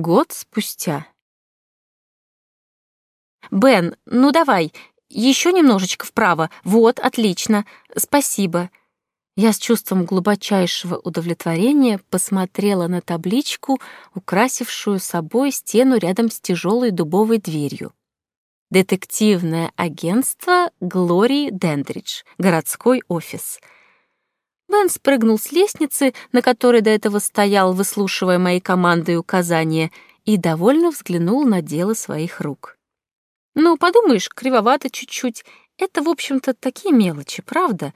Год спустя. «Бен, ну давай, еще немножечко вправо. Вот, отлично. Спасибо». Я с чувством глубочайшего удовлетворения посмотрела на табличку, украсившую собой стену рядом с тяжелой дубовой дверью. Детективное агентство Глории Дендридж, городской офис. Бен спрыгнул с лестницы, на которой до этого стоял, выслушивая мои команды и указания, и довольно взглянул на дело своих рук. Ну, подумаешь, кривовато чуть-чуть. Это, в общем-то, такие мелочи, правда?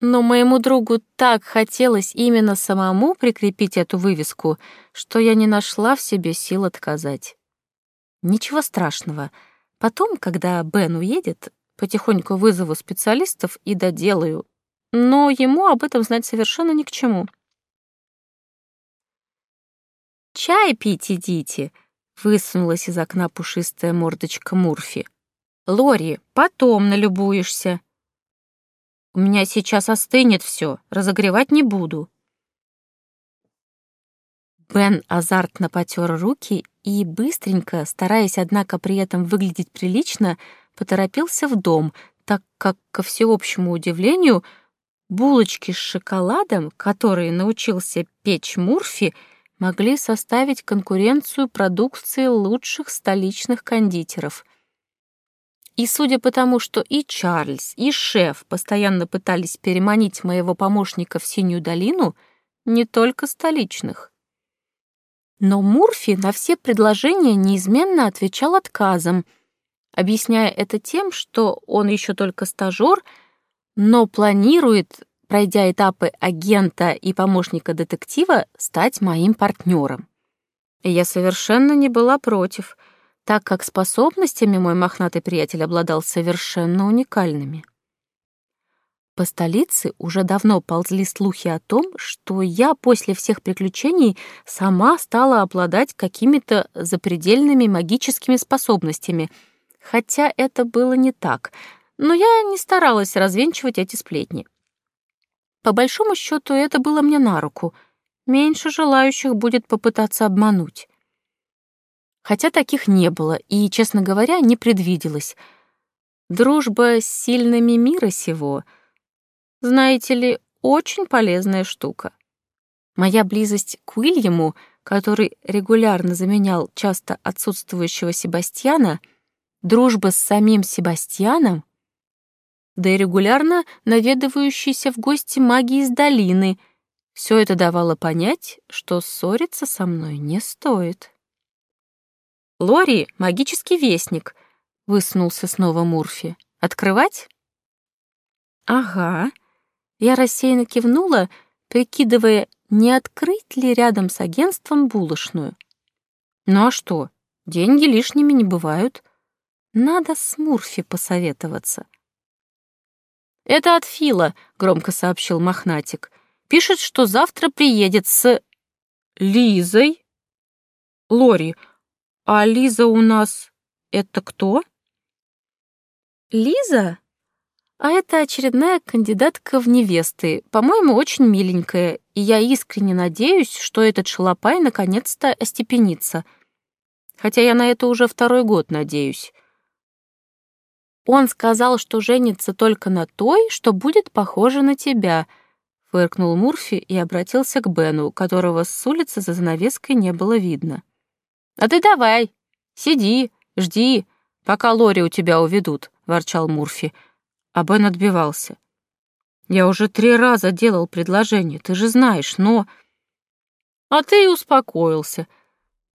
Но моему другу так хотелось именно самому прикрепить эту вывеску, что я не нашла в себе сил отказать. Ничего страшного. Потом, когда Бен уедет, потихоньку вызову специалистов и доделаю. Но ему об этом знать совершенно ни к чему. «Чай пить идите», Высунулась из окна пушистая мордочка Мурфи. «Лори, потом налюбуешься». «У меня сейчас остынет все, разогревать не буду». Бен азартно потер руки и быстренько, стараясь, однако, при этом выглядеть прилично, поторопился в дом, так как, ко всеобщему удивлению, булочки с шоколадом, которые научился печь Мурфи, могли составить конкуренцию продукции лучших столичных кондитеров. И судя по тому, что и Чарльз, и шеф постоянно пытались переманить моего помощника в Синюю долину, не только столичных. Но Мурфи на все предложения неизменно отвечал отказом, объясняя это тем, что он еще только стажер, но планирует пройдя этапы агента и помощника детектива, стать моим партнером. И я совершенно не была против, так как способностями мой мохнатый приятель обладал совершенно уникальными. По столице уже давно ползли слухи о том, что я после всех приключений сама стала обладать какими-то запредельными магическими способностями, хотя это было не так, но я не старалась развенчивать эти сплетни. По большому счету, это было мне на руку. Меньше желающих будет попытаться обмануть. Хотя таких не было и, честно говоря, не предвиделось. Дружба с сильными мира сего, знаете ли, очень полезная штука. Моя близость к Уильяму, который регулярно заменял часто отсутствующего Себастьяна, дружба с самим Себастьяном да и регулярно наведывающиеся в гости маги из долины. Все это давало понять, что ссориться со мной не стоит. «Лори — магический вестник», — высунулся снова Мурфи. «Открывать?» «Ага». Я рассеянно кивнула, прикидывая, не открыть ли рядом с агентством булочную. «Ну а что, деньги лишними не бывают. Надо с Мурфи посоветоваться». «Это от Фила», — громко сообщил Мохнатик. «Пишет, что завтра приедет с... Лизой». «Лори, а Лиза у нас... это кто?» «Лиза?» А это очередная кандидатка в невесты, по-моему, очень миленькая, и я искренне надеюсь, что этот шалопай наконец-то остепенится. Хотя я на это уже второй год надеюсь. Он сказал, что женится только на той, что будет похожа на тебя», — фыркнул Мурфи и обратился к Бену, которого с улицы за занавеской не было видно. «А ты давай, сиди, жди, пока Лори у тебя уведут», — ворчал Мурфи. А Бен отбивался. «Я уже три раза делал предложение, ты же знаешь, но...» «А ты и успокоился».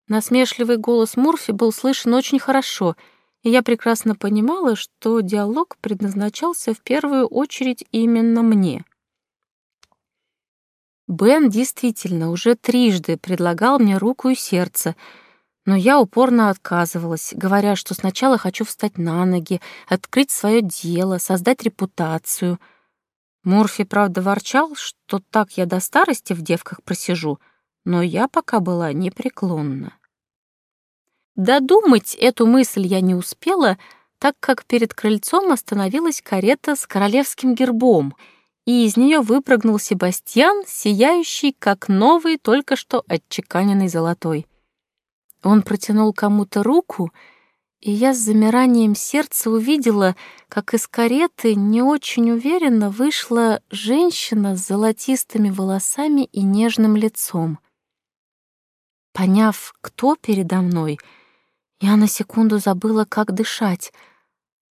Насмешливый голос Мурфи был слышен очень хорошо — и я прекрасно понимала, что диалог предназначался в первую очередь именно мне. Бен действительно уже трижды предлагал мне руку и сердце, но я упорно отказывалась, говоря, что сначала хочу встать на ноги, открыть свое дело, создать репутацию. Морфи, правда, ворчал, что так я до старости в девках просижу, но я пока была непреклонна. Додумать эту мысль я не успела, так как перед крыльцом остановилась карета с королевским гербом, и из нее выпрыгнул Себастьян, сияющий, как новый, только что отчеканенный золотой. Он протянул кому-то руку, и я с замиранием сердца увидела, как из кареты не очень уверенно вышла женщина с золотистыми волосами и нежным лицом. Поняв, кто передо мной, я на секунду забыла, как дышать,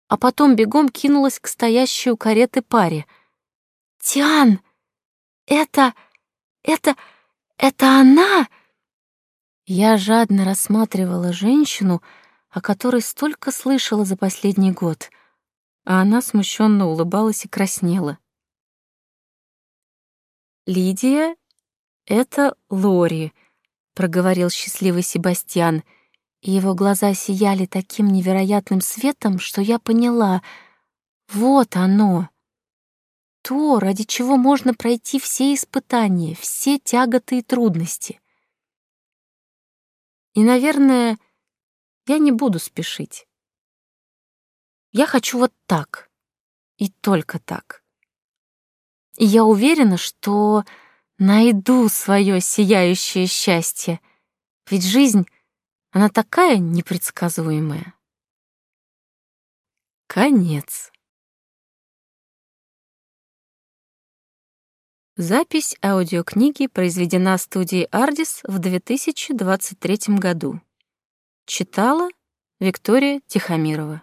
а потом бегом кинулась к стоящей у кареты паре. «Тиан! Это... это... это она!» Я жадно рассматривала женщину, о которой столько слышала за последний год, а она смущенно улыбалась и краснела. «Лидия — это Лори», — проговорил счастливый Себастьян, его глаза сияли таким невероятным светом, что я поняла — вот оно, то, ради чего можно пройти все испытания, все тяготы и трудности. И, наверное, я не буду спешить. Я хочу вот так. И только так. И я уверена, что найду свое сияющее счастье. Ведь жизнь, она такая непредсказуемая. Конец. Запись аудиокниги произведена студией «Ардис» в 2023 году. Читала Виктория Тихомирова.